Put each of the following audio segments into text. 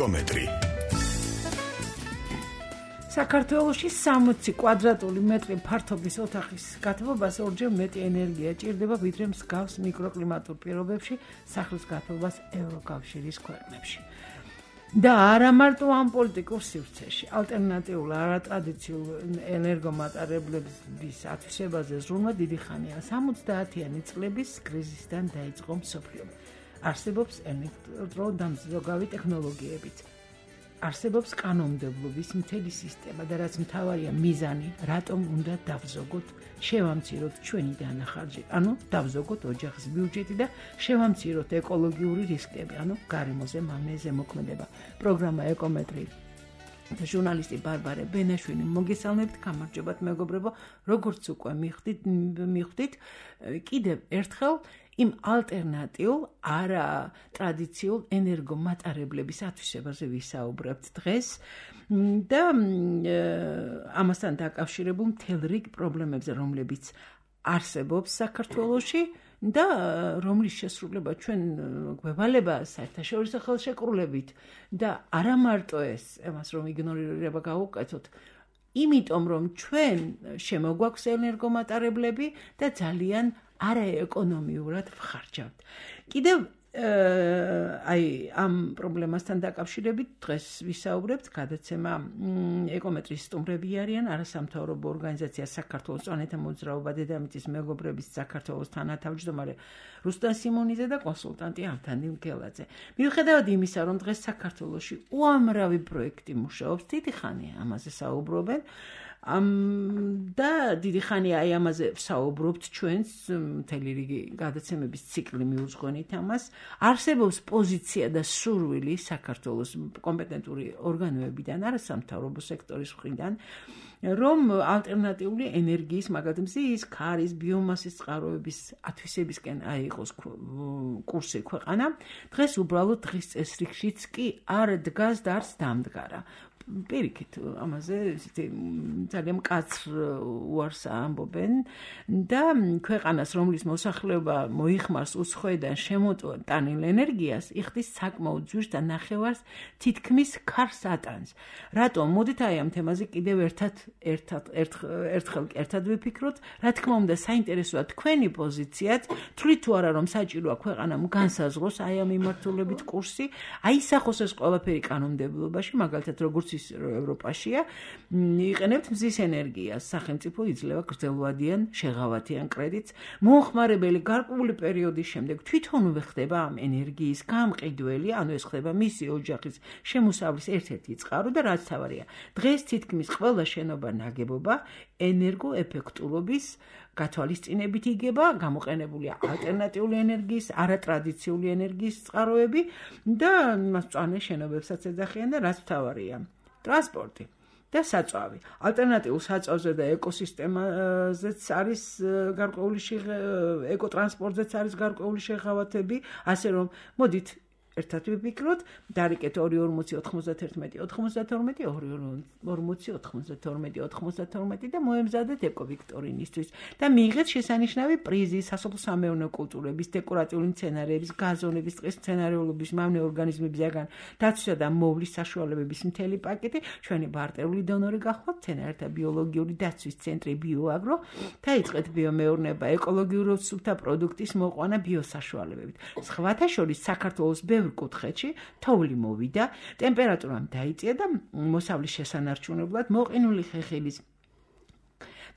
ეკომეტრი საქართველოში 60 კვადრატული მეტრი ფართობის ოთახის გათბობას ორჯერ მეტი ენერგია ჭირდება ვიდრე მსგავს მიკროკლიმატურ პირობებში სახლის გათბობას ევროკავშირის ქვეყნებში. და არა მარტო ამ პოლიტიკურ სივრცეში, ალტერნატიულ არატრადიციულ ენერგომატარებლების ათვისებაზე ზრუნვა დიდი ხანია. 70-იანი წლების კრიზისიდან დაიწყო მსოფლიო. არსებობს ელექტროდამზოგავი ტექნოლოგიებიც. არსებობს კანონმდებლობის მთელი სისტემა და რაც მთავარია მიზანი, რატომ უნდა დავზოგოთ, შევამციროთ ჩვენი დანახარჯი, ანუ დავზოგოთ ოჯახის ბიუჯეტი და შევამციროთ ეკოლოგიური რისკები, ანუ გარემოზე მამნეზე მოქმედება. პროგრამა ეკომეტრი ჟურნალისტი ბარბარე ბენაშვილი მოგესალმებით, გამარჯობათ მეგობრებო, როგორც უკვე მიხვდით, მიხვდით, კიდევ ერთხელ იმ ალტერნატიულ არა ტრადიციულ ენერგომატარებლების ათვისებაზე ვისაუბრებთ დღეს. და ამასთან დაკავშირებულ მთელ რიგ პრობლემებზე რომლებიც არსებობს საქართველოში და რომლის შესრულება ჩვენ გვევალება საერთაშორისო ხელშეკრულებით და არა მარტო ეს ამას რომ იგნორირება გავუკეთოთ იმიტომ რომ ჩვენ შემოგვაქვს ენერგომატარებლები და ძალიან არაეკონომიურად ვხარჯავთ. კიდევ აი ამ პრობლემასთან დაკავშირებით დღეს ვისაუბრებთ გადაცემა ეკომეტრის სტუმრები არიან არასამთავრობო ორგანიზაცია საქართველოს წონეთა მოძრაობა დედამიწის მეგობრების საქართველოს თანათავმჯდომარე რუსტან სიმონიძე და კონსულტანტი ავთანი მგელაძე. მიუხედავად იმისა, რომ დღეს საქართველოში უამრავი პროექტი მუშაობს, დიდი ხანია ამაზე საუბრობენ, და დიდი ხანია აი ამაზე ვსაუბრობთ ჩვენს მთელი რიგი გადაცემების ციკლი მიუძღვენით ამას. არსებობს პოზიცია და სურვილი საქართველოს კომპეტენტური ორგანოებიდან არა სამთავრობო სექტორის მხრიდან რომ ალტერნატიული ენერგიის მაგალითად მზის, ქარის, ბიომასის წყაროების ათვისებისკენ აიღოს კურსი ქვეყანა. დღეს უბრალოდ დღის წესრიგშიც კი არ დგას და არც დამდგარა პირიქით ამაზე ისეთი ძალიან მკაცრ უარს ამბობენ და ქვეყანას რომლის მოსახლეობა მოიხმარს უცხოედან შემოტანილ ენერგიას იხდის საკმაოდ ძვირს და ნახევარს თითქმის ქარს ატანს რატომ? მოდით აი ამ თემაზე კიდევ ერთად ერთად ერთხელ ერთად ვიფიქროთ. რა თქმა უნდა საინტერესოა თქვენი პოზიციაც. თვლით თუ არა რომ საჭიროა ქვეყანამ განსაზღვროს აი ამ მიმართულებით კურსი აისახოს ეს ყველაფერი კანონმდებლობაში მაგალითად როგორც ის ევროპაშია იყენებთ მზის ენერგიას. სახელმწიფო იძლევა გრძელვადიან შეღავათიან კრედიტს. მომხმარებელი გარკვეული პერიოდის შემდეგ თვითონვე ხდება ამ ენერგიის გამყიდველი ანუ ეს ხდება მისი ოჯახის შემოსავლის ერთ-ერთი წყარო და რაც თავარია. დღეს თითქმის ყველა შენობა ნაგებობა ენერგოეფექტურობის გათვალისწინებით იგება, გამოყენებულია ალტერნატიული ენერგიის, არატრადიციული ენერგიის წყაროები და მას წვანე შენობებსაც ეძახიან და რაც თავარია. ტრანსპორტი და საწვავი. ალტერნატიულ საწვავზე და ეკოსისტემაზეც არის გარკვეული ეკოტრანსპორტზეც არის გარკვეული შეღავათები, ასე რომ მოდით ერთად ვიფიქროთ, დარიკეთ 2.40-92-92 და მოემზადეთ ეკო ვიქტორინისთვის და მიიღეთ შესანიშნავი პრიზი სასოფლო-სამეურნეო კულტურების, დეკორატიული მცენარეების, გაზონების, ტყის მცენარეულობის, მავნე ორგანიზმებისგან დაცვისა და მოვლის საშუალებების მთელი პაკეტი, ჩვენი ბარტერული დონორი გახლავთ მცენარეთა ბიოლოგიური დაცვის ცენტრი ბიოაგრო და იწყეთ ბიომეურნეობა, ეკოლოგიური სუფთა პროდუქტის მოყვანა ბიოსაშუალებებით. სხვათა შორის საქართველოს ბევრ კუთხეში თოვლი მოვიდა, ტემპერატურამ დაიწია და მოსავლის შესანარჩუნებლად მოყინული ხეხილის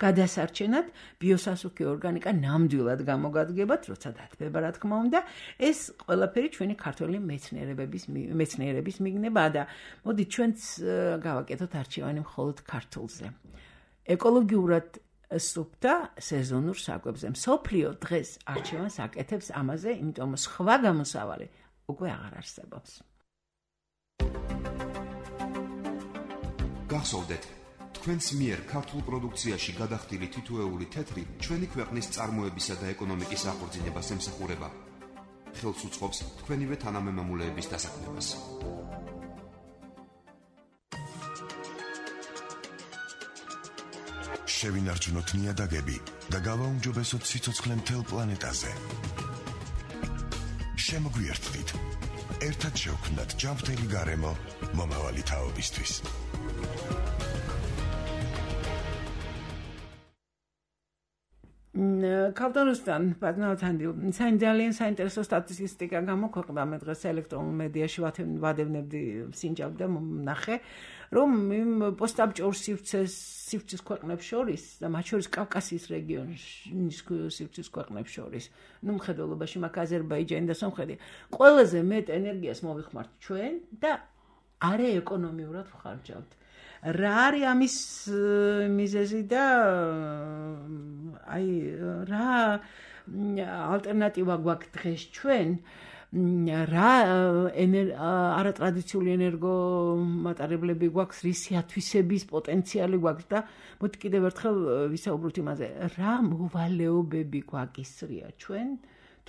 გადასარჩენად ბიოსასუქი ორგანიკა ნამდვილად გამოგადგებათ, როცა დათბება რა თქმა უნდა, ეს ყველაფერი ჩვენი ქართული მეცნიერებების მეცნიერების მიგნებაა და მოდი ჩვენც გავაკეთოთ არჩევანი მხოლოდ ქართულზე. ეკოლოგიურად სუფთა სეზონურ საკვებზე. სოფლიო დღეს არჩევანს აკეთებს ამაზე, იმიტომ რომ სხვა გამოსავალი უკვე აღარ არსებობს. გახსოვდეთ, თქვენს მიერ ქართულ პროდუქციაში გადახდილი თითოეული თეთრი ჩვენი ქვეყნის წარმოებისა და ეკონომიკის აღორძინებას ემსახურება. ხელს უწყობს თქვენივე თანამემამულეების დასაქმებას. შევინარჩუნოთ ნიადაგები და გავაუმჯობესოთ სიცოცხლე მთელ პლანეტაზე. შემოგვიერთდით ერთად შევქმნათ ჯანმრთელი გარემო მომავალი თაობისთვის. კავტონუსთან პატნაოთანდი საინ ძალიან საინტერესო სტატისტიკა გამოქვეყნდა მე დღეს ელექტრონულ მედიაში ვადევნებდი სინჯავ და ნახე რომ იმ პოსტაბჭორ სივრცეს სივრცის ქვეყნებს შორის და მათ შორის კავკასიის რეგიონის სივრცის ქვეყნებს შორის. ნუ მხედველობაში მაგ აზერბაიჯანი და სომხეთი. ყველაზე მეტ ენერგიას მოვიხმართ ჩვენ და არე ეკონომიურად ვხარჯავთ. რა არის ამის მიზეზი და აი რა ალტერნატივა გვაქვს დღეს ჩვენ რა არატრადიციული ენერგო მატარებლები გვაქვს რისი ათვისების პოტენციალი გვაქვს და მოდი კიდევ ერთხელ ვისაუბროთ იმაზე რა მოვალეობები გვაკისრია ჩვენ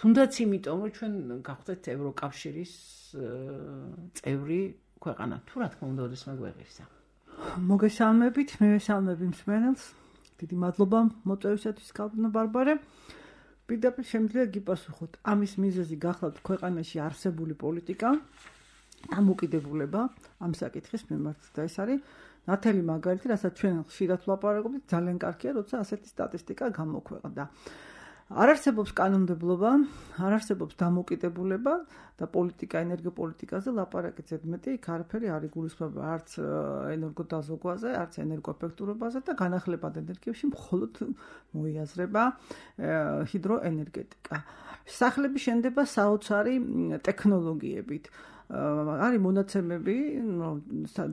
თუნდაც იმიტომ რომ ჩვენ გავხდეთ ევროკავშირის წევრი ქვეყანა თუ რა თქმა უნდა ოდეს მეგვეღირსა მოგესალმებით, მე ვესალმები მსმენელს. დიდი მადლობა მოწვევისათვის, კალპნა ბარბარე. პირდაპირ შემიძლია გიპასუხოთ. ამის მიზეზი გახლავთ ქვეყანაში არსებული პოლიტიკა, ამოკიდებულება ამ საკითხის მიმართ და ეს არის ნათელი მაგალითი, რასაც ჩვენ ხშირად ვლაპარაკობთ, ძალიან კარგია, როცა ასეთი სტატისტიკა გამოქვეყნდა. არ არსებობს კანონმდებლობა, არ არსებობს დამოკიდებულება და პოლიტიკა, ენერგოპოლიტიკაზე ლაპარაკი ზედმეტი იქ არაფერი არ იგულისხმება არც ენერგოდაზოგვაზე, არც ენერგოეფექტურობაზე და განახლებად ენერგიაში მხოლოდ მოიაზრება ჰიდროენერგეტიკა. სახლები შენდება საოცარი ტექნოლოგიებით. არის მონაცემები,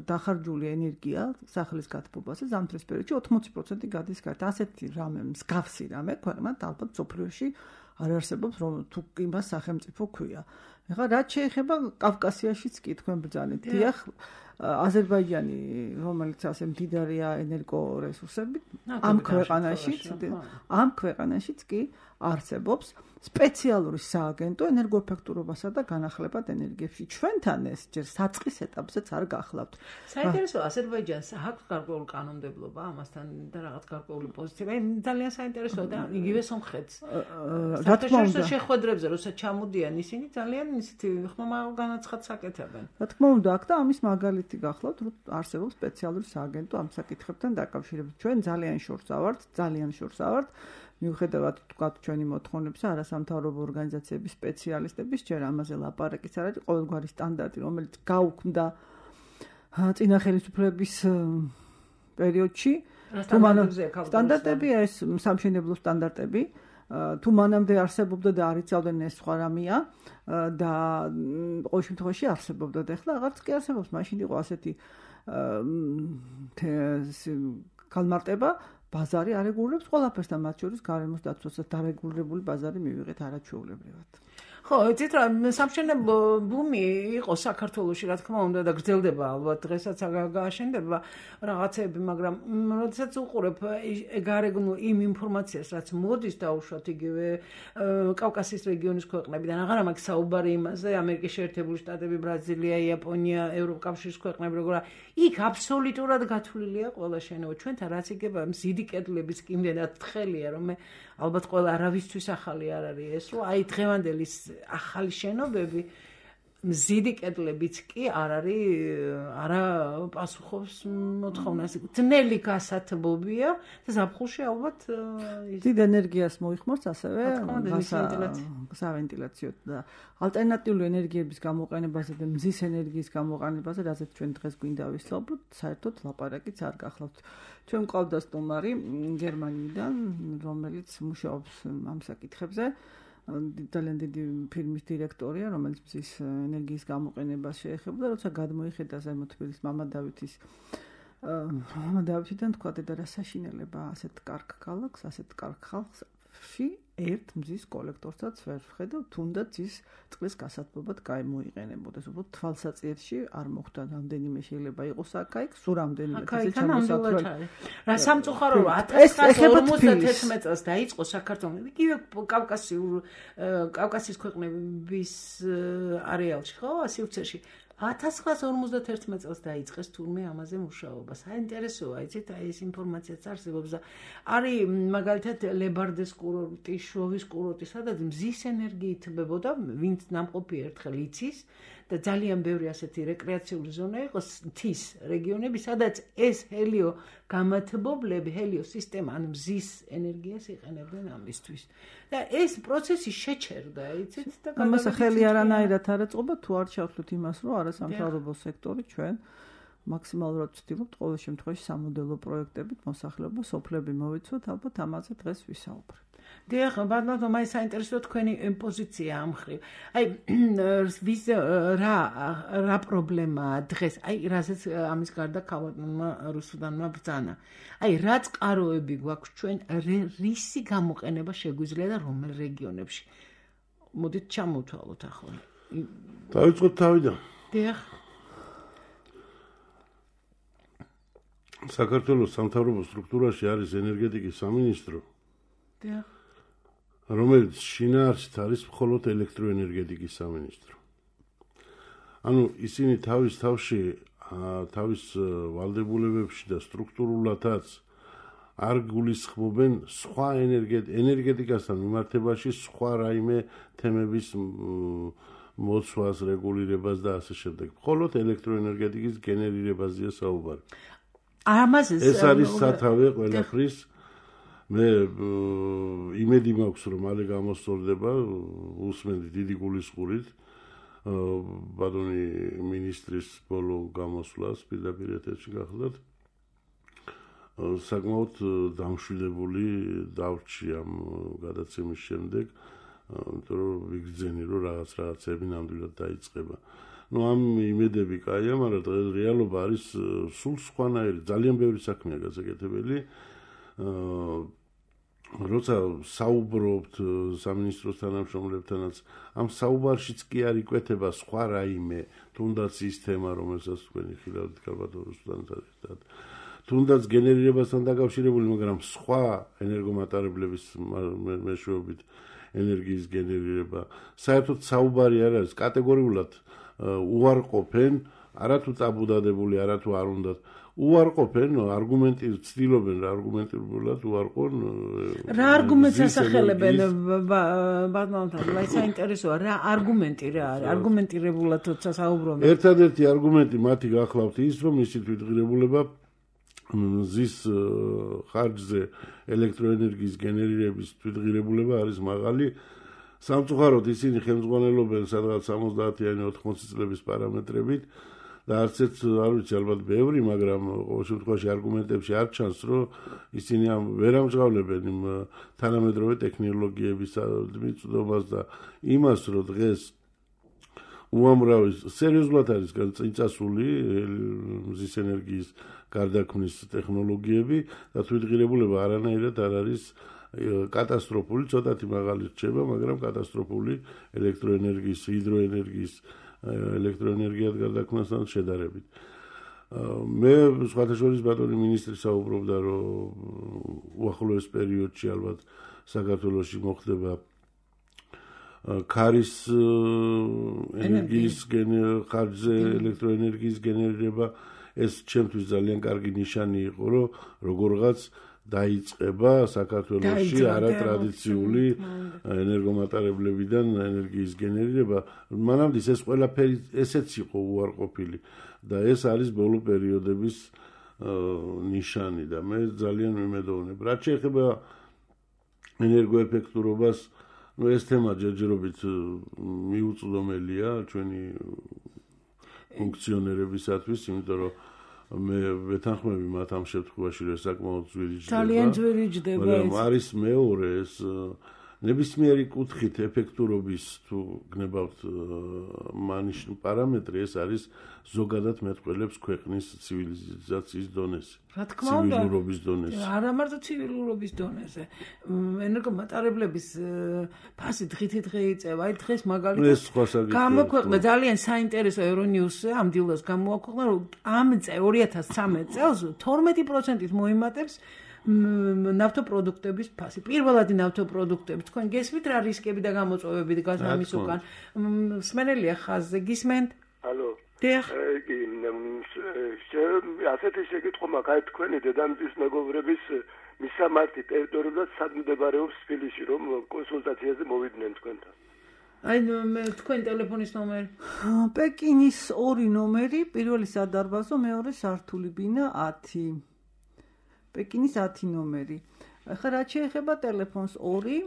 დახარჯული ენერგია სახლის გათბობაზე ზამთრის პერიოდში 80% გადის გარეთ. ასეთი რამე, მსგავსი რამე ქვეყნად ალბათ სოფლიოში არ არსებობს, რომ თუ იმას სახელმწიფო ქვია. ეხლა რაც შეეხება კავკასიაშიც კი თქვენ ბრძანეთ. დიახ, აზერბაიჯანი, რომელიც ასე მდიდარია ენერგო რესურსებით, ამ ქვეყანაში, ამ ქვეყანაშიც კი არსებობს სპეციალური სააგენტო ენერგოეფექტურობასა და განახლებად ენერგიებში. ჩვენთან ეს ჯერ საწყის ეტაპზეც არ გახლავთ. საინტერესო აზერბაიჯანს აქვს გარკვეული კანონმდებლობა ამასთან და რაღაც გარკვეული პოზიცია. ძალიან საინტერესოა და იგივე სომხეთს. რა თქმა უნდა, შეხვედრებზე როცა ჩამოდიან ისინი ძალიან ისეთი ხმამაღალ განაცხადს აკეთებენ. რა თქმა უნდა, აქ და ამის მაგალითი გახლავთ, რომ არსებობს სპეციალური სააგენტო ამ საკითხებთან დაკავშირებით. ჩვენ ძალიან შორს ავართ, ძალიან შორს ავართ. მიუხედავად თქვათ ჩვენი მოთხოვნებისა, არასამთავრობო ორგანიზაციების სპეციალისტების ჯერ ამაზე ლაპარაკიც არ არის, ყოველგვარი სტანდარტი, რომელიც გაუქმდა წინა ხელისუფლების პერიოდში, თუ მანამდე სტანდარტები ეს სამშენებლო სტანდარტები თუ მანამდე არსებობდა და არიწავდნენ ეს სხვა რამეა და ყოველ შემთხვევაში არსებობდა და ახლა აღარც კი არსებობს, მაშინ იყო ასეთი კალმარტება ბაზარი არეგულირებს ყველაფერს და მათ შორის გარემოს დაცვასაც დარეგულირებული ბაზარი მივიღეთ არაჩვეულებრივად. ხო, იცით რა, სამშენებლო ბუმი იყო საქართველოში, რა თქმა უნდა და გრძელდება ალბათ დღესაც გააშენდება რაღაცები, მაგრამ როდესაც უყურებ გარეგნულ იმ ინფორმაციას, რაც მოდის დაუშვათ იგივე კავკასიის რეგიონის ქვეყნებიდან, აღარა მაქვს საუბარი იმაზე, ამერიკის შეერთებული შტატები, ბრაზილია, იაპონია, ევროპკავშირის ქვეყნები, როგორა იქ აბსოლუტურად გათვლილია ყველა შენობა. ჩვენთან რაც იგება მზიდი კედლების კი იმდენად თხელია, რომ ალბათ ყველა არავისთვის ახალი არ არის ეს, რომ აი დღევანდელი ახალი შენობები მზიდი კედლებიც კი არ არის არა პასუხობს მოთხოვნას. ძნელი გასათბობია და ზაფხულში ალბათ დიდ ენერგიას მოიხმარს ასევე სავენტილაციო და ალტერნატიული ენერგიების გამოყენებაზე და მზის ენერგიის გამოყენებაზე, რაზეც ჩვენ დღეს გვინდა ვისაუბროთ, საერთოდ ლაპარაკიც არ გახლავთ. ჩვენ ყავდა სტომარი გერმანიიდან, რომელიც მუშაობს ამ საკითხებზე. ძალიან დიდი ფილმის დირექტორია, რომელიც მზის ენერგიის გამოყენებას შეეხება, როცა გადმოიხედა ზემოთბილის მამა დავითის მამა დავითიდან თქვა და რა საშინელება? ასეთ კარგ ქალაქს, ასეთ კარგ ხალხში ერთ მზის კოლექტორსაც ვერ ვხედავ, თუნდაც ის წყლის გასათბობად გამოიყენებოდეს. უბრალოდ თვალსაჩინში არ მოხდა რამდენიმე შეიძლება იყოს აქაიქ, სულ რამდენიმე წელი ჩამოსახლებული. რა სამწუხარო 1951 წელს დაიწყო საქართველოს იგივე კავკასიურ კავკასიის ქვეყნების არეალში, ხო, სივრცეში 1951 წელს დაიწყეს თურმე ამაზე მუშაობა. საინტერესოა, იცით, აი ეს ინფორმაციაც არსებობს და არის მაგალითად ლებარდეს კურორტი, შოვის კურორტი, სადაც მზის ენერგიით თბებოდა, ვინც ნამყოფი ერთხელ იცის და ძალიან ბევრი ასეთი რეკრეაციული ზონა იყოს მთის რეგიონები, სადაც ეს ჰელიო გამათბობლები, ჰელიო სისტემა ან მზის ენერგიას იყენებენ ამისთვის. და ეს პროცესი შეჩერდა, იცით და ამას ხელი არანაირად არ ეწყობა თუ არ ჩავთვლით იმას, რომ არასამთავრობო სექტორი ჩვენ მაქსიმალურად ვცდილობთ ყოველ შემთხვევაში სამოდელო პროექტებით მოსახლეობა სოფლები მოვიცოთ, ალბათ ამაზე დღეს ვისაუბრებთ. დიახ, ბატონო, მაინც საინტერესოა თქვენი პოზიცია ამ ხრივ. აი, ვის რა რა პრობლემაა დღეს? აი, რასაც ამის გარდა ქავატონმა რუსუდანმა ბრძანა. აი, რა წყაროები გვაქვს ჩვენ რისი გამოყენება შეგვიძლია და რომელ რეგიონებში? მოდით ჩამოვთვალოთ ახლა. დავიწყოთ თავიდან. დიახ. საქართველოს სამთავრობო სტრუქტურაში არის ენერგეტიკის სამინისტრო. დიახ. რომელიც შინაარსით არის მხოლოდ ელექტროენერგეტიკის სამინისტრო. ანუ ისინი თავის თავში თავის ვალდებულებებში და სტრუქტურულადაც არ გულისხმობენ სხვა ენერგეტიკასთან მიმართებაში სხვა რაიმე თემების მოცვას, რეგულირებას და ასე შემდეგ. მხოლოდ ელექტროენერგეტიკის გენერირებაზეა საუბარი. ამაზე ეს არის სათავე ყველაფრის მე იმედი მაქვს რომ მალე გამოსწორდება უსმენდი დიდი გულისხმობით ბატონი ministris ბოლო გამოსვლას პირდაპირ ეთერში გახლდათ. საკმაოდ დამშვიდებული დავრჩი ამ გადაცემის შემდეგ. იმიტომ რომ ვიგრძენი რომ რაღაც რაღაცები ნამდვილად დაიწყება. ну ამ იმედები კაია მაგრამ დღეს რეალობა არის სულ სხვანაირი ძალიან ბევრი საქმეა გასაკეთებელი აა როცა საუბრობთ სამინისტროს თანამშრომლებთანაც ამ საუბარშიც კი არ იკვეთება სხვა რაიმე. თუნდაც ის თემა რომელსაც თქვენი ხილავთ კალბატოროსთან ერთად. თუნდაც გენერირებასთან დაკავშირებული მაგრამ სხვა ენერგომატარებლების მეშვეობით ენერგიის გენერირება საერთოდ საუბარი არ არის. კატეგორიულად უარყოფენ არათუ ტაბუდადებული არათუ არ უნდათ უარყოფენ არგუმენტი ცდილობენ რა არგუმენტირებულად უარყონ რა არგუმენტს ასახელებენ ბატონთან? აი საინტერესოა რა არგუმენტი რა არის? არგუმენტირებულად თორსა საუბრობენ? ერთადერთი არგუმენტი მათი გახლავთ ის რომ ისი თვითღირებულება ზის ხარჯზე ელექტროენერგიის გენერირების თვითღირებულება არის მაღალი. სამწუხაროდ ისინი ხელმძღვანელობენ სადღაც 70-იანი 80 წლების პარამეტრებით და არც ერთ არ ვიცი ალბათ ბევრი, მაგრამ ყოველ შემთხვევაში არგუმენტებში არ ჩანს, რომ ისინი ამ ვერ ამჟღავლებენ იმ თანამედროვე ტექნოლოგიების მიწდომას და იმას, რომ დღეს უამრავი სერიოზულად არის წინწასული მზის ენერგიის გარდაქმნის ტექნოლოგიები და თვითღირებულება არანაირად არ არის კატასტროფული, ცოტათი მაღალი რჩება, მაგრამ კატასტროფული ელექტროენერგიის, ჰიდროენერგიის ელექტროენერგიად გარდაქმნასთან შედარებით. მე სხვათა შორის ბატონი მინისტრი საუბრობდა, რომ უახლოეს პერიოდში ალბათ საქართველოსში მოხდება ქარის ენერგიის ხარჯზე ელექტროენერგიის გენერირება ეს ჩემთვის ძალიან კარგი ნიშანი იყო, რომ როგორღაც დაიწყება საქართველოსში არატრადიციული ენერგომატარებლებიდან ენერგიის გენერირება. მანამდე ეს ყველაფერი ესეც იყო უარყოფილი და ეს არის ბოლო პერიოდების ნიშანი და მე ძალიან მიმედოვნებ. რაც შეეხება ენერგოეფექტურობას, ну ეს თემა ჯერჯერობით მიუწვდომელია ჩვენი ფუნქციონერებისათვის, იმიტომ რომ მე ვეთანხმები მათ ამ შემთხვევაში რომ საკმაოდ ძვირი ჯდება. ძალიან ძვირი ჯდება მაგრამ არის მეორე ეს ნებისმიერი კუთხით ეფექტურობის თუ გნებავთ მანიშნ პარამეტრი ეს არის ზოგადად მეტყველებს ქვეყნის ცივილიზაციის დონეზე. რა თქმა უნდა, ცივილურობის დონეზე. არა მარტო ცივილურობის დონეზე. ენერგომატარებლების ფასი დღითიდღე იწევა. აი დღეს მაგალითად გამოქვეყნა ძალიან საინტერესო Euronews-ზე ამ დილას გამოაქვეყნა რომ ამ წე 2013 წელს 12%-ით მოიმატებს ნავთობპროდუქტების ფასი. პირველადი ნავთობპროდუქტები, თქვენ გესმით რა რისკები და გამოწვევები დგას ამის უკან? სმენელია ხაზზე, გისმენთ? ალო. დიახ. ასეთი შეკითხვა მაქვს, თქვენი დედამიწის მეგობრების მისამართი ტერიტორიულად სად მდებარეობს თბილისში, რომ კონსულტაციაზე მოვიდნენ თქვენთან? აი მე თქვენ ტელეფონის ნომერი. პეკინის ორი ნომერი, პირველი სადარბაზო, მეორე სართული ბინა 10. პეკინის 10 ნომერი. ახლა რა შეეხება ტელეფონს 2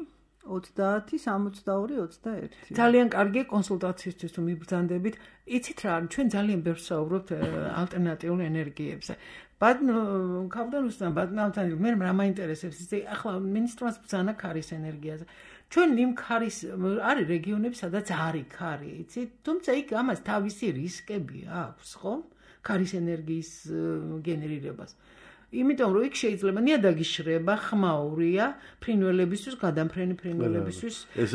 30-62-21. ძალიან კარგი კონსულტაციისთვის თუ მიბრძანდებით. იცით რა, ჩვენ ძალიან ბევრს საუბრობთ ალტერნატიულ ენერგიებზე. ბატონო, კაპიტანოსთან ბატონთან მე რა მაინტერესებს ის ახლა მინისტროს ბრძანა ქარის ენერგიაზე. ჩვენ იმ ქარის არის რეგიონები, სადაც არის ქარი, იცით? თუმცა იქ ამას თავისი რისკები აქვს, ხო? ქარის ენერგიის გენერირებას. იმიტომ რომ იქ შეიძლება ნიადაგი შრება, ხმაურია, ფრინველებისთვის, გადამფრენი ფრინველებისთვის. ეს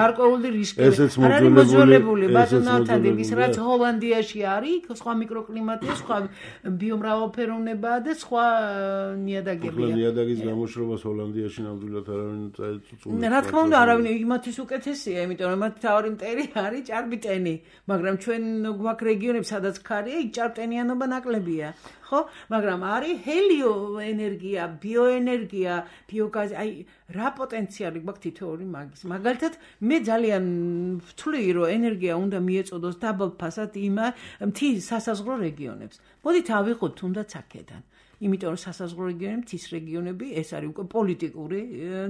გარკვეული რისკები. არ არის მოძველებული ბატონავთან ის რაც ჰოლანდიაში არის, სხვა მიკროკლიმატია, სხვა ბიომრავალფეროვნებაა და სხვა ნიადაგებია. ნიადაგის გამოშრობას ჰოლანდიაში ნამდვილად არავინ წაწუწუნებს. რა თქმა უნდა, არავინ იმათის უკეთესია, იმიტომ რომ მათ თავი მტერი არის ჭარბიტენი, მაგრამ ჩვენ გვაქვს რეგიონები, სადაც ქარია, იქ ჭარბტენიანობა ნაკლებია. ხო? მაგრამ არის ჰელიო ენერგია, ბიოენერგია, ბიოგაზი, აი რა პოტენციალი გვაქვს თითოეული მაგის. მაგალითად, მე ძალიან ვთვლი, რომ ენერგია უნდა მიეწოდოს დაბალ ფასად იმ მთის სასაზღვრო რეგიონებს. მოდით ავიღოთ თუნდაც აქედან. იმიტომ რომ სასაზღვრო რეგიონები, მთის რეგიონები, ეს არის უკვე პოლიტიკური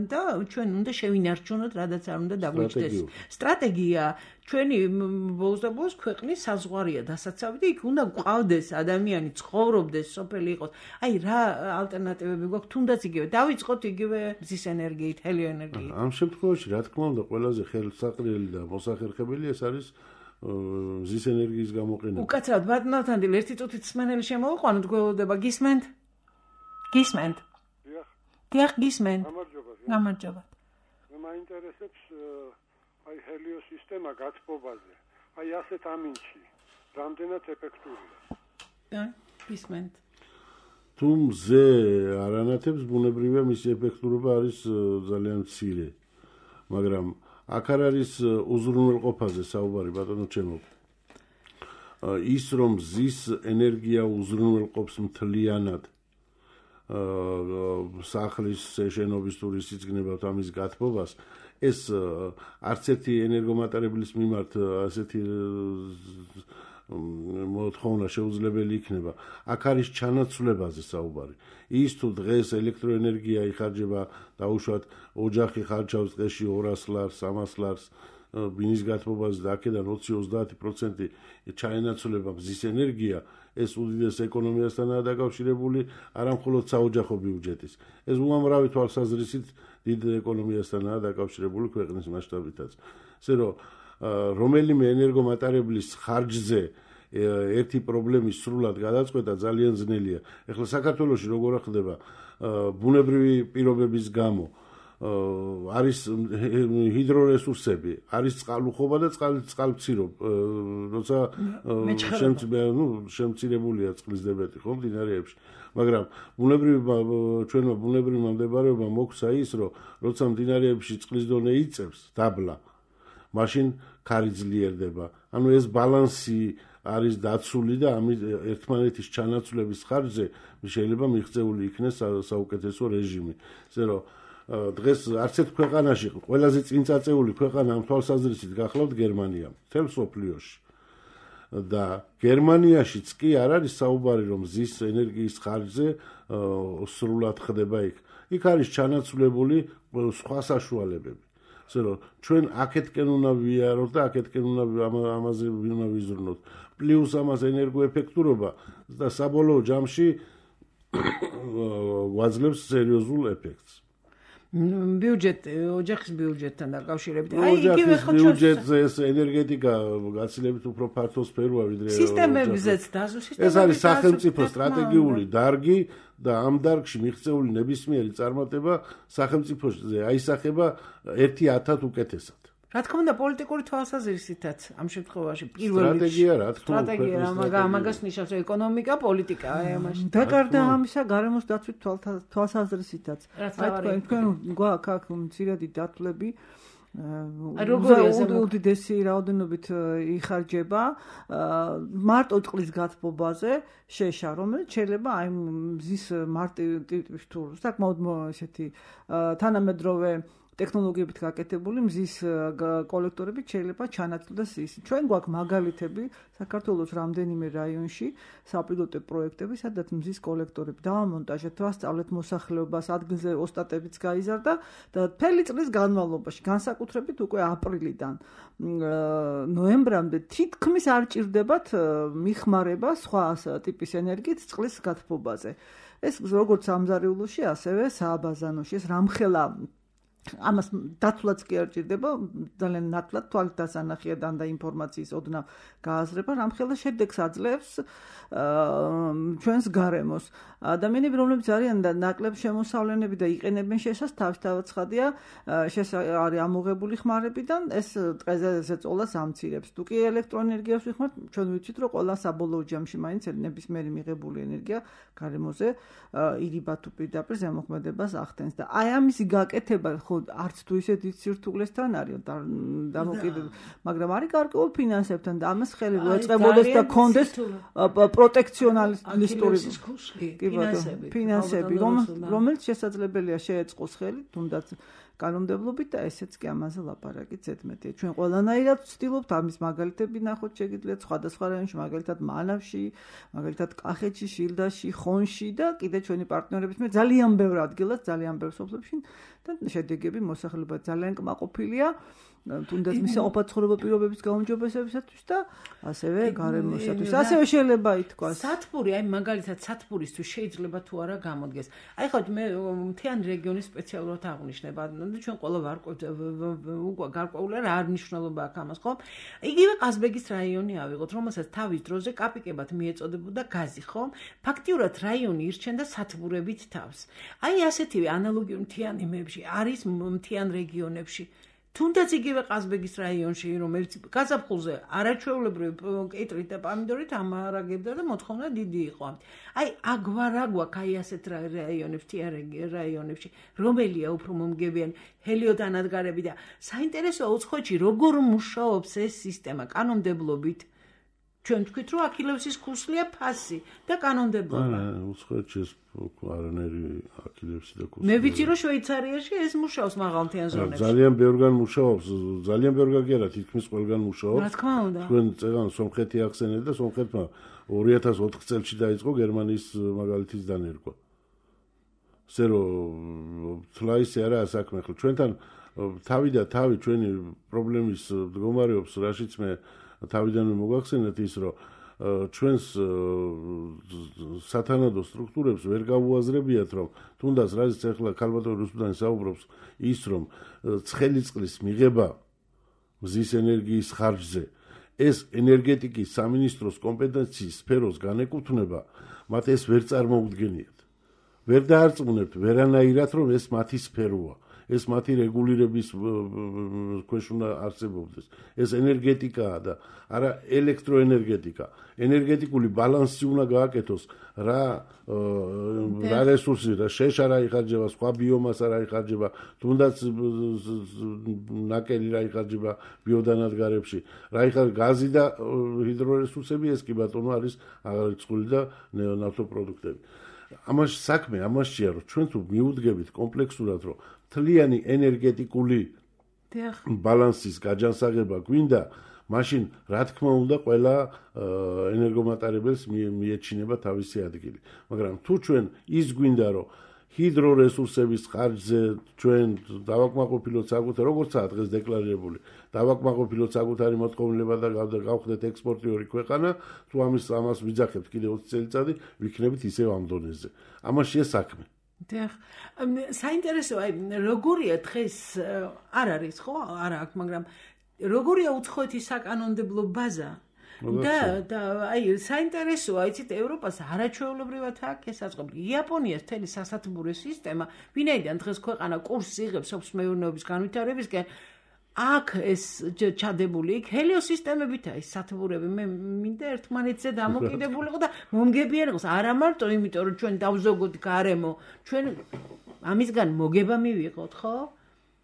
და ჩვენ უნდა შევინარჩუნოთ, რადგან არ უნდა დაგვიჭდეს. სტრატეგია ჩვენი ბოლოს ქვეყნის საზღვარია დასაცავი და იქ უნდა ყავდეს ადამიანი, ცხოვრობდეს, სოფელი იყოს. აი რა ალტერნატივები გვაქვს, თუნდაც იგივე. დავიწყოთ იგივე მზის ენერგიით, ჰელიოენერგიით. ამ შემთხვევაში, რა თქმა უნდა, ყველაზე ხელსაყრელი და მოსახერხებელი ეს არის მზის ენერგიის გამოყენება. უკაცრავად ბატონთან დილ ერთი წუთით სმენელი შემოვიყვანოთ, გველოდება გისმენთ? გისმენთ? დიახ. დიახ, გისმენთ. გამარჯობა. გამარჯობა. მე მაინტერესებს აი ჰელიო სისტემა გათბობაზე. აი ასეთ ამინჩი. რამდენად ეფექტურია? და გისმენთ. თუ მზე არანათებს ბუნებრივია მისი ეფექტურობა არის ძალიან მცირე. მაგრამ აქ არ არის უზრუნველყოფაზე საუბარი ბატონო ჩემო. ის რომ ზის ენერგია უზრუნველყოფს მთლიანად სახლის შენობის თუ რისიწნებათ ამის გათბობას ეს არც ერთი ენერგომატარებლის მიმართ ასეთი მოთხოვნა შეუძლებელი იქნება. აქ არის ჩანაცვლებაზე საუბარი. ის თუ დღეს ელექტროენერგია იხარჯება დაუშვათ ოჯახი ხარჯავს დღეში 200 ლარს, 300 ლარს ბინის გათბობაზე და აქედან 20-30% ჩაენაცვლება მზის ენერგია, ეს უდიდეს ეკონომიასთანაა დაკავშირებული, არა მხოლოდ საოჯახო ბიუჯეტის. ეს უამრავი თვალსაზრისით დიდ ეკონომიასთანაა დაკავშირებული ქვეყნის მასშტაბითაც. ასე რომ რომელიმე ენერგომატარებლის ხარჯზე ერთი პრობლემის სრულად გადაწყვეტა ძალიან ძნელია. ეხლა საქართველოში როგორ ხდება ბუნებრივი პირობების გამო არის ჰიდრორესურსები, არის წყალუხობა და წყალ წყალმცირობა, როცა შემცირება, ნუ შემცირებულია წყლის დებეტი, ხო, მდინარეებში. მაგრამ ბუნებრივი ჩვენმა ბუნებრივმა მდებარეობამ მოხსა ის, რომ როცა მდინარეებში წყლის დონე იწევს დაბლა, მაშინ ქარი ძლიერდება. ანუ ეს ბალანსი არის დაცული და ამის ერთმანეთის ჩანაცვლების ხარჯზე შეიძლება მიღწეული იქნეს საუკეთესო რეჟიმი. ასე რომ დღეს არც ერთ ქვეყანაში ყველაზე წინწაწეული ქვეყანა ამ თვალსაზრისით გახლავთ გერმანია, თელ სოფლიოში. და გერმანიაშიც კი არ არის საუბარი რომ ზის ენერგიის ხარჯზე სრულად ხდება იქ. იქ არის ჩანაცვლებული სხვა საშუალებები. ასე რომ ჩვენ აქეთკენ უნდა ვიაროთ და აქეთკენ უნდა ამაზე უნდა ვიზრუნოთ. პლუს ამას ენერგოეფექტურობა და საბოლოო ჯამში გვაძლევს სერიოზულ ეფექტს. ბიუჯეტ ოჯახის ბიუჯეტთან დაკავშირებით. აი იგივე ხო ბიუჯეტზე ეს ენერგეტიკა გაცილებით უფრო ფართო სფეროა ვიდრე სისტემებზეც დაზო სისტემები. ეს არის სახელმწიფო სტრატეგიული დარგი და ამ დარგში მიღწეული ნებისმიერი წარმატება სახელმწიფოზე აისახება 1-1000 უკეთესად. რა თქმა უნდა პოლიტიკური თვალსაზრისითაც ამ შემთხვევაში პირველი სტრატეგია რა თქმა უნდა სტრატეგია მაგას ნიშნავს ეკონომიკა პოლიტიკა აი ამაში. და გარდა ამისა გარემოს დაცვით თვალსაზრისითაც. აი თქვენ თქვენ გვაქვს აქ მცირედი დათვლები როგორია უდიდესი რაოდენობით იხარჯება მარტო წყლის გათბობაზე შეშა რომელიც შეიძლება აი მზის მარტივ ტიპის თუ საკმაოდ ესეთი თანამედროვე ტექნოლოგიებით გაკეთებული მზის კოლექტორები შეიძლება ჩანაცვლდეს ის. ჩვენ გვაქვს მაგალითები საქართველოს რამდენიმე რაიონში საპილოტო პროექტები, სადაც მზის კოლექტორები დაამონტაჟეთ, ვასწავლეთ მოსახლეობას, ადგილზე ოსტატებიც გაიზარდა და მთელი წლის განმავლობაში, განსაკუთრებით უკვე აპრილიდან ნოემბრამდე თითქმის არ ჭირდებათ მიხმარება სხვა ტიპის ენერგიით წყლის გათბობაზე. ეს როგორც სამზარეულოში, ასევე სააბაზანოში, ეს რამხელა ამას დათვლაც კი არ ჭირდება ძალიან ნათლად თვალით დასანახია და და ინფორმაციის ოდნა გააზრება რამხელა შედეგს აძლევს ჩვენს გარემოს. ადამიანები რომლებიც არიან და ნაკლებ შემოსავლენები და იყენებენ შესას თავისთავად ცხადია შეს არის ამოღებული ხმარებიდან ეს დღეზე ზეწოლას ამცირებს. თუ კი ელექტროენერგიას ვიხმართ ჩვენ ვიცით რომ ყველა საბოლოო ჯამში მაინც ნებისმიერი მიღებული ენერგია გარემოზე ირიბა თუ პირდაპირ ზემოქმედებას ახდენს და აი ამისი გაკეთება ხო არც თუ ისეთი სირთულესთან არის დამოკიდებული მაგრამ არის გარკვეულ ფინანსებთან და ამას ხელი უეწყებოდეს და კონდეს პროტექციონალისტური ფინანსები ფინანსები რომელიც შესაძლებელია შეეწყოს ხელი თუნდაც კანონმდებლობით და ესეც კი ამაზე ლაპარაკი ზედმეტია. ჩვენ ყველანაირად ვცდილობთ ამის მაგალითები ნახოთ შეგიძლიათ სხვადასხვა რაიონში, მაგალითად მანავში, მაგალითად კახეთში, შილდაში, ხონში და კიდე ჩვენი პარტნიორების მე ძალიან ბევრ ადგილას, ძალიან ბევრ სოფლებში და შედეგები მოსახლეობა ძალიან კმაყოფილია. თუნდაც მის ოპაცხოვრება პირობების გაუმჯობესებისათვის და ასევე გარემოსათვის. ასევე შეიძლება ითქვას. სათბური, აი მაგალითად სათბურისთვის შეიძლება თუ არა გამოდგეს. აი ხო მე მთიან რეგიონის სპეციალურად აღნიშნება. ჩვენ ყველა ვარკვევთ უკვე გარკვეულად რა მნიშვნელობა აქვს ამას, ხო? იგივე ყაზბეგის რაიონი ავიღოთ, რომელსაც თავის დროზე კაპიკებად მიეწოდებოდა გაზი, ხო? ფაქტიურად რაიონი ირჩენდა სათბურებით თავს. აი ასეთივე ანალოგიური მთიანი მეებში არის მთიან რეგიონებში. თუნდაც იგივე ყაზბეგის რაიონში, რომელიც გაზაფხულზე არაჩვეულებრივი კეტრით და პამიდორით ამარაგებდა და მოთხოვნა დიდი იყო. აი, აგვარაგვა კაი ასეთ რაიონებში, თიან რაიონებში, რომელია უფრო მომგებიანი ჰელიოდანადგარები და საინტერესოა უცხოეთში როგორ მუშაობს ეს სისტემა კანონმდებლობით. ჩვენ თქვით რომ აქილევსის ქუსლია ფასი და კანონმდებლობა. არა, უცხოეთში ეს არანერი აქილევსი და ქუსლია. მე ვიცი რომ შვეიცარიაში ეს მუშაობს მაღალმთიან ზონებში. ძალიან ბევრგან მუშაობს, ძალიან ბევრგან კი არა, თითქმის ყველგან მუშაობს. რა თქმა უნდა. თქვენ წეგან სომხეთი ახსენეთ და სომხეთმა 2004 წელს დაიწყო გერმანიის მაგალითის დანერგვა. ესე რომ თლაისი არა საქმე ხო ჩვენთან თავი და თავი ჩვენი პრობლემის მდგომარეობს რაშიც მე თავიდანვე მოგახსენეთ ის რომ ჩვენს სათანადო სტრუქტურებს ვერ გავუაზრებიათ რომ თუნდაც რაც ახლა ქალბატონ რუსუდანი საუბრობს ის რომ ცხელი წყლის მიღება მზის ენერგიის ხარჯზე ეს ენერგეტიკის სამინისტროს კომპეტენციის სფეროს განეკუთვნება მათ ეს ვერ წარმოუდგენიათ. ვერ დაარწმუნებთ ვერანაირად რომ ეს მათი სფეროა ეს მათი რეგულირების ქვეშ უნდა არსებობდეს. ეს ენერგეტიკაა და არა ელექტროენერგეტიკა. ენერგეტიკული ბალანსი უნდა გააკეთოს რა რა რესურსი რა შეშა რა იხარჯება, სხვა ბიომასა რა იხარჯება, თუნდაც ნაკელი რა იხარჯება ბიოდანადგარებში. რა იხარ გაზი და ჰიდრორესურსები ეს კი ბატონო არის აღარიცხული და ნავთობპროდუქტები. ამაში საქმე ამაშია რომ ჩვენ თუ მიუდგებით კომპლექსურად რომ თლიანი ენერგეტიკული ბალანსის გაჯანსაღება გვინდა, მაშინ რა თქმა უნდა ყველა ენერგომატარებელს მიეჩინება თავისი ადგილი. მაგრამ თუ ჩვენ ის გვინდა რომ ჰიდრორესურსების ხარჯზე ჩვენ დავაკმაყოფილოთ საკუთარ როგორცაა დღეს დეკლარირებული დავაკმაყოფილოთ საკუთარი მოთხოვნილება და გავხდეთ ექსპორტიორი ქვეყანა თუ ამის ამას ვიძახებთ კიდე 20 წელიწადი ვიქნებით ისევ ამ დონეზე ამაშია საქმე დიახ. საინტერესოა, როგორია დღეს არ არის ხო? არა აქვს, მაგრამ როგორია უცხოეთის საკანონმდებლო ბაზა? და და აი საინტერესოა, იცით, ევროპას არაჩვეულებრივად აქვს ესაწყობი. იაპონიას თელი სასათბურე სისტემა, ვინაიდან დღეს ქვეყანა კურსს იღებს სოფს მეურნეობის განვითარებისკენ, აქ ეს ჩადებული იქ ჰელიოსისტემებითა ის სათბურები მე მინდა ერთმანეთზე დამოკიდებულიყო და მომგებიანიყოს არა მარტო იმიტომ რომ ჩვენ დავზოგოთ გარემო. ჩვენ ამისგან მოგება მივიღოთ ხო?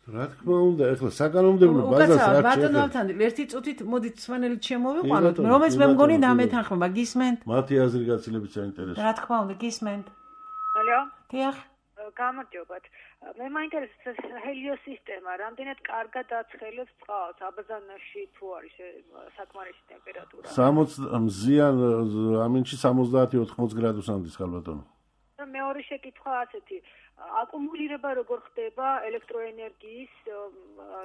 რა თქმა უნდა ეხლა საკანონმდებლო ბაზას რა შეიძლება ბატონო ალთანდილი ერთი წუთით მოდით სვანელი შემოვიყვანოთ რომელიც მე მგონი დამეთანხმება გისმენთ. მათი აზრი გაცილებით საინტერესოა რა თქმა უნდა გისმენთ. ალო დიახ გამარჯობათ მე მაინტერესებს ჰელიოს სისტემა, რამდენად კარგად აცხელებს წყალს აბაზანაში თუ არის საკმარისი ტემპერატურა? 60 მზიან ამინჩი 70-80 გრადუსამდე ხალბატონო. და მეორე შეკითხვა ასეთი, აკუმულირება როგორ ხდება ელექტროენერგიის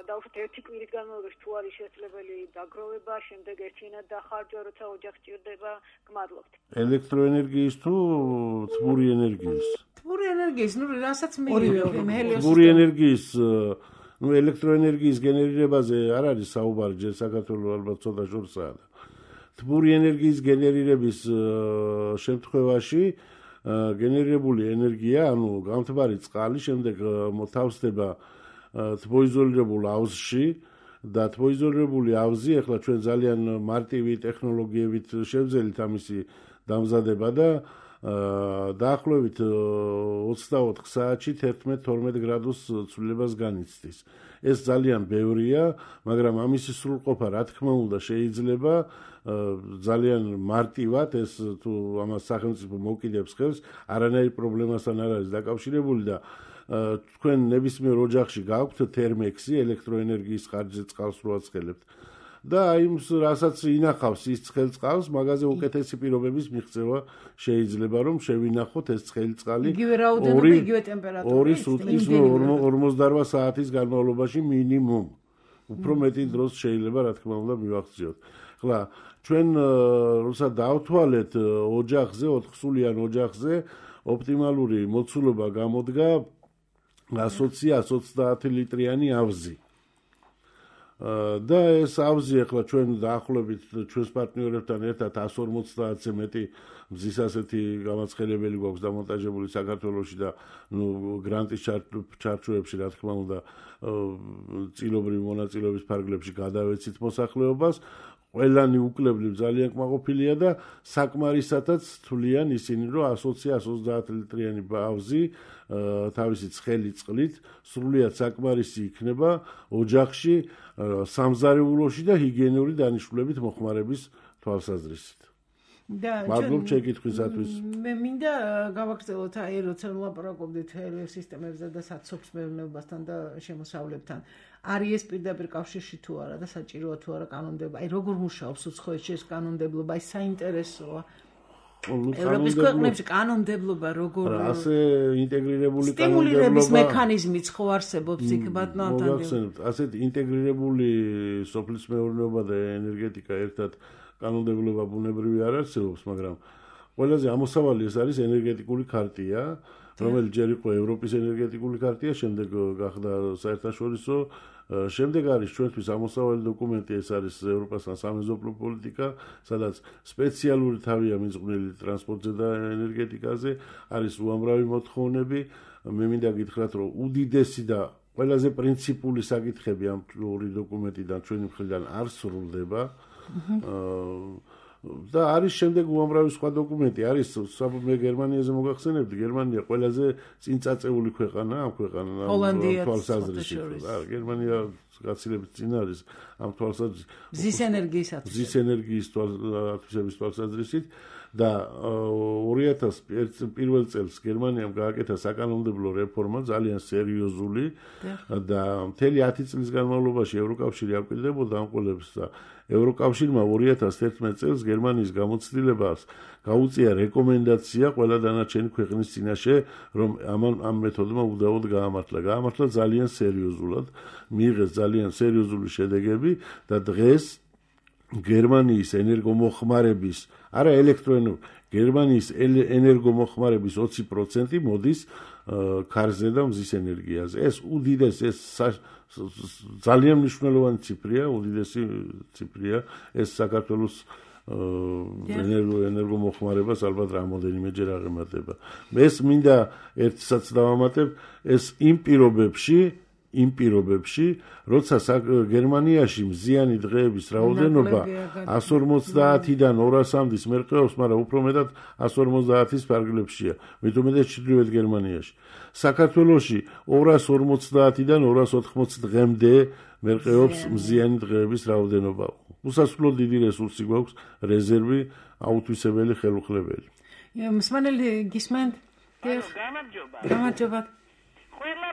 დაუშვათ ერთი კვირის განმავლობაში თუ არის შესაძლებელი დაგროვება, შემდეგ ერთიანად დახარჯვა, როცა ოჯახი ჭირდება, გმადლობთ. ელექტროენერგიის თუ თბური ენერგიის? თბური ენერგიის, ნუ რასაც მე ჰელიოს თბური ენერგიის ნუ ელექტროენერგიის გენერირებაზე არ არის საუბარი ჯერ საქართველოს ალბათ ცოტა შორსაა. თბური ენერგიის გენერირების შემთხვევაში გენერირებული ენერგია, ანუ გამთბარი წყალი შემდეგ მოთავსდება თბოიზოლირებულ ავზში და თბოიზოლირებული ავზი ახლა ჩვენ ძალიან მარტივი ტექნოლოგიებით შევძელით ამისი დამზადება და დაახლოებით 24 საათში 11-12 გრადუს ცვლილებას განიცდის. ეს ძალიან ბევრია, მაგრამ ამისი სრულყოფა რა თქმა უნდა შეიძლება ძალიან მარტივად ეს თუ ამას სახელმწიფო მოკიდებს ხელს, არანაირი პრობლემასთან არ არის დაკავშირებული და თქვენ ნებისმიერ ოჯახში გაქვთ თერმექსი ელექტროენერგიის ხარჯზე წყალს რო აცხელებთ. და აი რასაც ინახავს ის ცხელ წყალს, მაგაზე უკეთესი პირობების მიღწევა შეიძლება რომ შევინახოთ ეს ცხელი წყალი. იგივე რაოდენობა, იგივე ტემპერატურა. ორი სუტყვის 48 საათის განმავლობაში მინიმუმ. უფრო მეტი დროს შეიძლება რა თქმა უნდა მივახციოთ. ხლა ჩვენ როცა დავთვალეთ ოჯახზე, 4 სულიან ოჯახზე, ოპტიმალური მოცულობა გამოდგა 120-130 litrიანი ავზი. და ეს ავზი ახლა ჩვენ დაახლოებით ჩვენს პარტნიორებთან ერთად 150-ზე მეტი მზის ასეთი გამაცხელებელი გვაქვს დამონტაჟებული საქართველოში და ნუ გრანტის ჩარჩოებში რა თქმა უნდა წილობრივი მონაწილეობის ფარგლებში გადავეცით მოსახლეობას ყველანი უკლებლი ძალიან კმაყოფილია და საკმარისათაც თვლიან ისინი რომ 120-130 litrიანი ბავზი თავისი ცხელი წყლით სრულიად საკმარისი იქნება ოჯახში სამზარეულოში და ჰიგიენური დანიშნულებით მოხმარების თვალსაზრისით. და მადლობ შეკითხვისათვის. მე მინდა გავაგრძელოთ აი როცა ვლაპარაკობდით ჰელიოს სისტემებზე და საცოფს მეურნეობასთან და შემოსავლებთან. არის ეს პირდაპირ კავშირში თუ არა და საჭიროა თუ არა კანონდება? აი როგორ მუშაობს უცხოეთში ეს კანონდებლობა? აი საინტერესოა. ევროპის ქვეყნებში კანონდებლობა როგორ ასე ინტეგრირებული კანონდებლობის მექანიზმიც ხო არსებობს იქ ბატონთან? მოგახსენებთ, ასეთ ინტეგრირებული სოფლის მეურნეობა და ენერგეტიკა ერთად კანონდებლობა ბუნებრივი არ არსებობს, მაგრამ ყველაზე ამოსავალი ეს არის ენერგეტიკული ქარტია, რომელიც ჯერ იყო ევროპის ენერგეტიკული ქარტია, შემდეგ გახდა საერთაშორისო შემდეგ არის ჩვენთვის ამოსავალი დოკუმენტი, ეს არის ევროპასთან სამეზობლო პოლიტიკა, სადაც სპეციალური თავია მიზღვნილი ტრანსპორტზე და ენერგეტიკაზე, არის უამრავი მოთხოვნები. მე მინდა გითხრათ, რომ უდიდესი და ყველაზე პრინციპული საკითხები ამ ორი დოკუმენტიდან ჩვენი მხრიდან არ სრულდება. აა და არის შემდეგ უამრავი სხვა დოკუმენტი. არის მე გერმანიაზე მოგახსენებდი. გერმანია ყველაზე წინწაწეული ქვეყანა ამ ქვეყანას თვალსაზრისით რა. გერმანია გაცილებით წინ არის ამ თვალსაზრისით. ზის ენერგიის ზის ენერგიის თვალსაზრისით და 2001 პირველ წელს გერმანიამ გააკეთა საკანონმდებლო რეფორმა ძალიან სერიოზული და მთელი 10 წლის განმავლობაში ევროკავშირი აკეთებდა ამ ყოლებს და ევროკავშირმა 2011 წელს გერმანიის გამოცდილებას გაუწია რეკომენდაცია ყველა დანარჩენი ქვეყნის წინაშე რომ ამ ამ მეთოდმა უდაოდ გაამართლა. გაამართლა ძალიან სერიოზულად მიიღეს ძალიან სერიოზული შედეგები და დღეს გერმანიის ენერგომოხმარების არა ელექტროენერგო გერმანიის ენერგომოხმარების 20% მოდის ქარზე და მზის ენერგიაზე. ეს უდიდეს ეს ძალიან მნიშვნელოვანი ციფრია, უდიდესი ციფრია ეს საქართველოს ენერგო ენერგომოხმარებას ალბათ რამოდენიმეჯერ აღემატება. ეს მინდა ერთსაც დავამატებ, ეს იმ პირობებში იმ პირობებში, როცა გერმანიაში მზიანი დღეების რაოდენობა 150-დან 200-მდის მერყეობს, მაგრამ უფრო მეტად 150-ის ფარგლებშია, მით უმეტეს ჩრდილოეთ გერმანიაში. საქართველოში 250-დან 280 დღემდე მერყეობს მზიანი დღეების რაოდენობა. უსასრულო დიდი რესურსი გვაქვს, რეზერვი, აუთვისებელი ხელუხლებელი. მსმენელი გისმენთ? გამარჯობა. გამარჯობა. ყველა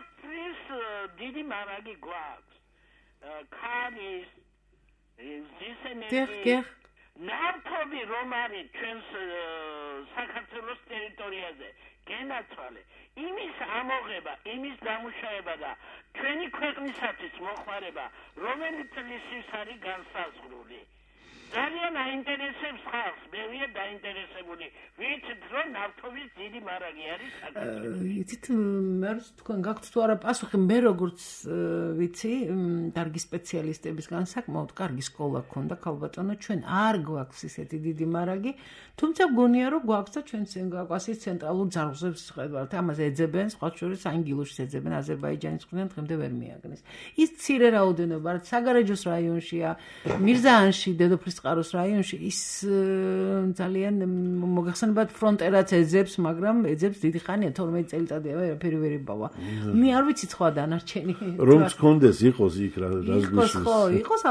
არის დიდი მარაგი გვაქვს. ქარის ზისენები ნავთობი რომ არის ჩვენს საქართველოს ტერიტორიაზე გენაცვალე. იმის ამოღება იმის დამუშავება და ჩვენი ქვეყნისათვის მოხმარება რომელიც ის არის განსაზღვრული ძალიან აინტერესებს ხალხს, მეია დაინტერესებული. ვიცით რომ ნავთობის დიდი მარაგი არის საქართველოს. ვიცით, მე თქვენ გაქვთ თუ არა პასუხი, მე როგორც ვიცი, დარგი სპეციალისტებისგან საკმაოდ კარგი სკოლა ქონდა ქალბატონო, ჩვენ არ გვაქვს ისეთი დიდი მარაგი, თუმცა გონია რომ გვაქვს და ჩვენ ის ცენტრალურ ძარღვებს ხედავთ, ამაზე ეძებენ, სხვა შორის ანგილოში ეძებენ, აზერბაიჯანის ხრიდან დღემდე ვერ მიაგნეს. ის ცირე რაოდენობა, საგარეჯოს რაიონშია, მირზაანში, დედოფლის წყაროს რაიონში ის ძალიან მოგახსენებათ ფრონტერაც ეძებს, მაგრამ ეძებს დიდი ხანია 12 წელიწადია ვერაფერი ვერ იბავა. მე არ ვიცი სხვა დანარჩენი. რომ გქონდეს იყოს იქ რა იყო ხო, იყოს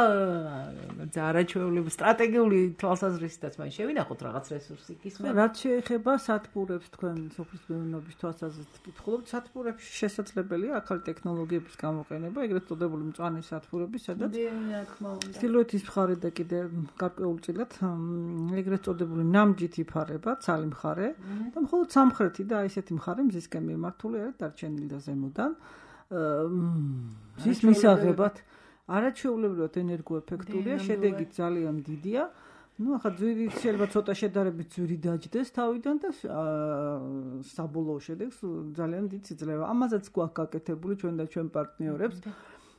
არაჩვეული სტრატეგიული თვალსაზრისითაც მაინც შევინახოთ რაღაც რესურსი ის მე. რაც შეეხება სათბურებს თქვენ სოფლის მეურნეობის თვალსაზრისით კითხულობთ, სათბურებში შესაძლებელია ახალი ტექნოლოგიების გამოყენება, ეგრეთ წოდებული მწვანე სათბურები, სადაც სილუეთის მხარე და კიდე გარკვეულწილად ეგრეთ წოდებული ნამჯითი ფარება, ცალმხარე და მხოლოდ სამხრეთი და ესეთი მხარე მზისკენ მიმართული არის დარჩენილი და ზემოდან მზის მისაღებად არაჩვეულებრივად ენერგოეფექტურია, შედეგი ძალიან დიდია. ну ახლა ძვირი შეიძლება ცოტა შედარებით ძვირი დაждდეს თავიდან და საბოლოო შედეგს ძალიან დიდ იძლევა. ამაზეც გვაქვს გაკეთებული ჩვენ და ჩვენ პარტნიორებს.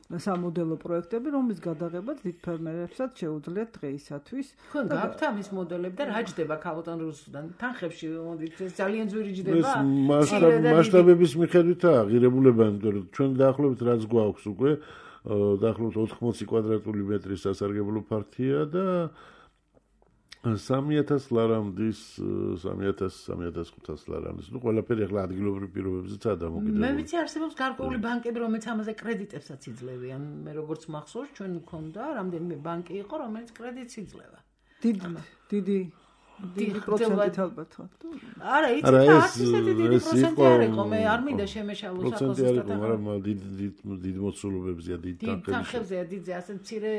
სამოდელო პროექტები, რომლის გადაღებაც დიდ ფერმერებსაც შეუძლიათ დღეისათვის. ხო, გაქვთ ამის მოდელები და რა ჯდება ქალბატონ რუსუდან? თანხებში მოდით ეს ძალიან ძვირი ჯდება. ეს მასშტაბების მიხედვითაა ღირებულება, იმიტომ რომ ჩვენ დაახლოებით რაც გვაქვს უკვე, დაახლოებით 80 კვადრატული მეტრის სასარგებლო პარტია და 3000 ლარამდის 3000 3500 ლარამდის. ნუ ყველაფერი ახლა ადგილობრივ პირობებზეც ადამოკიდებული მე ვიცი არსებობს გარკვეული ბანკები რომელიც ამაზე კრედიტებსაც იძლევიან მე როგორც მახსოვს ჩვენ მქონდა რამდენიმე ბანკი იყო რომელიც კრედიტს იძლევა. დიდი დიდი დიდი პროცენტით ალბათ ხო? არა, იცით რა, ისეთი დიდი პროცენტი არ იყო, მე არ მინდა შემეშალოს აფოსტატა. პროცენტი არ იყო, მაგრამ დიდ დიდ დიდ მოცულობებზია, დიდ თანხებზე. დიდ თანხებზეა, დიდზე, ასე მცირე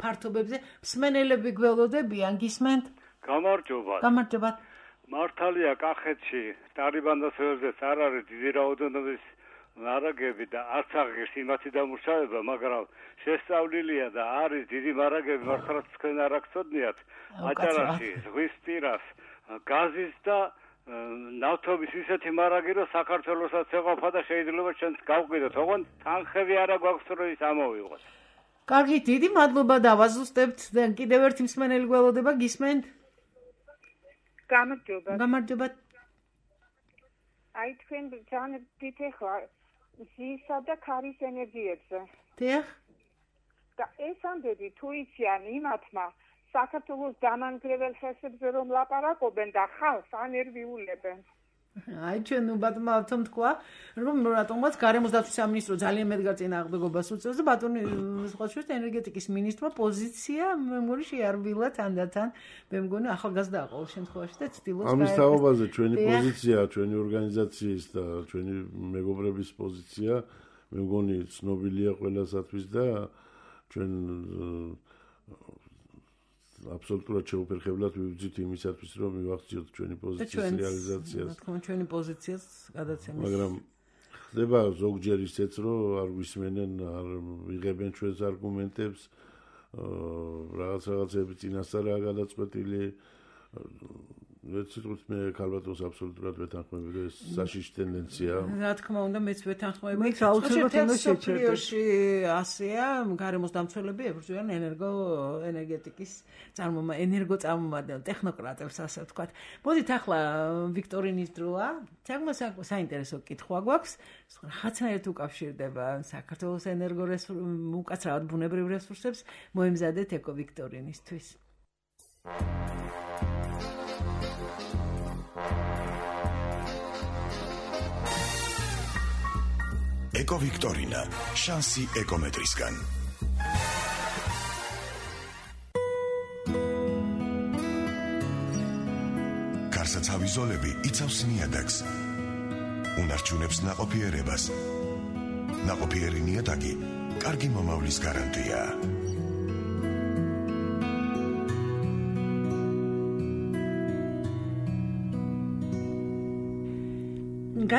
ფართობებზე. მსმენელები გველოდებიან, გისმენთ? გამარჯობა. გამარჯობა. მართალია კახეთში ტარიბანდას ვერზეც არ არის დიდი რაოდენობის მარაგები და არც აღიღეს იმათი დამუშავება, მაგრამ შესწავლილია და არის დიდი მარაგები მართლაც თქვენ არ აქცოდნიათ აჭარაში, ზღვის ტირას, გაზის და ნავთობის ისეთი მარაგი, რომ საქართველოსაც ეყოფა და შეიძლება ჩვენც გავყიდოთ, ოღონდ თანხები არა გვაქვს რომ ის ამოვიღოთ. კარგი, დიდი მადლობა დავაზუსტებთ და კიდევ ერთი მსმენელი გველოდება გისმენთ? გამარჯობა. გამარჯობა. აი თქვენ ძალიან დიდი ხარ ზისა და ქარის ენერგიებზე. დიახ. და ეს ამდენი თუ იციან იმათმა საქართველოს დამანგრეველ ხესებზე რომ ლაპარაკობენ და ხალხს ანერვიულებენ. აი ჩვენ ბატონმა თომ თქვა რომ რატომაც გარემოს დაცვის სამინისტრო ძალიან მეტ გაწინააღმდეგობას უწევს და ბატონი სხვა შორის ენერგეტიკის მინისტრმა პოზიცია მე მგონი შეარბილა თანდათან მე მგონი ახალგაზრდა ყოველ შემთხვევაში და ცდილობს ამის თაობაზე ჩვენი პოზიცია ჩვენი ორგანიზაციის და ჩვენი მეგობრების პოზიცია მე მგონი ცნობილია ყველასათვის და ჩვენ აბსოლუტურად შეუფერხებლად ვიბძით იმისათვის, რომ მივახციოთ ჩვენი პოზიციის რეალიზაციას. და თქვენ ჩვენი პოზიციას გადაცემის. მაგრამ ხდება ზოგჯერ ისეც, რომ არ გვისმენენ, არ ვიღებენ ჩვენს არგუმენტებს. რაღაც რაღაცები წინასწარაა გადაწყვეტილი. ვეცით მე ქალბატონს აბსოლუტურად ვეთანხმები რომ ეს საშიში ტენდენციაა. რა თქმა უნდა მეც ვეთანხმები. მე აუცილებლად უნდა შეჩერდე. ასეა გარემოს დამცველები ებრძვიან ენერგო ენერგეტიკის წარმომა ენერგოწარმომადგენელ ტექნოკრატებს ასე ვთქვათ. მოდით ახლა ვიქტორინის დროა. საკმაოდ საინტერესო კითხვა გვაქვს. რაღაცნაირად უკავშირდება საქართველოს ენერგო რესურსებს, უკაცრავად ბუნებრივ რესურსებს მოემზადეთ ეკო ვიქტორინისთვის. ეკო ვიქტორინა შანსი ეკომეტრისგან გარსაცავი ზოლები იცავს ნიადაგს უნარჩუნებს ნაყოფიერებას ნაყოფიერი ნიადაგი კარგი მომავლის გარანტია.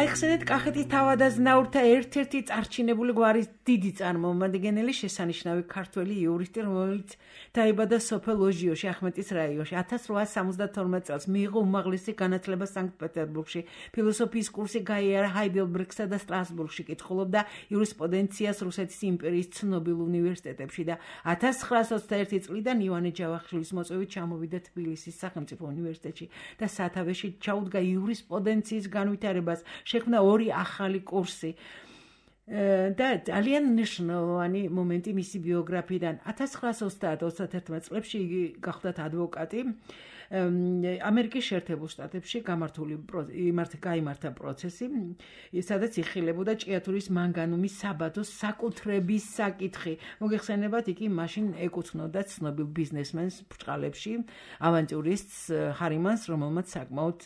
გაიხსენეთ კახეთის თავადაზნაურთა ერთ-ერთი წარჩინებული გვარის დიდი წარმომადგენელი შესანიშნავი ქართველი იურისტი, რომელიც დაიბადა სოფელ ლოჟიოში, ახმეტის რაიონში. 1872 წელს მიიღო უმაღლესი განათლება სანქტ-პეტერბურგში. ფილოსოფიის კურსი გაიარა ჰაიდელბერგსა და სტრასბურგში. კითხულობდა იურისპრუდენციას რუსეთის იმპერიის ცნობილ უნივერსიტეტებში და 1921 წლიდან ივანე ჯავახიშვილის მოწვევით ჩამოვიდა თბილისის სახელმწიფო უნივერსიტეტში და სათავეში ჩაუდგა იურისპრუდენციის განვითარებას შექმნა ორი ახალი კურსი და ძალიან ნიშნულოვანი მომენტი მისი ბიოგრაფიიდან 1930-31 წლებში იგი გახდა ადვოკატი ამერიკის შეერთებულ შტატებში გამართული იმართ გაიმართა პროცესი სადაც იხილებოდა ჭიათურის მანგანუმის საბადოს საკუთრების საკითხი მოგეხსენებათ იგი მაშინ ეკუთვნოდა ცნობილ ბიზნესმენს ბრჭყალებში ავანტიურისტს ჰარიმანს რომელმაც საკმაოდ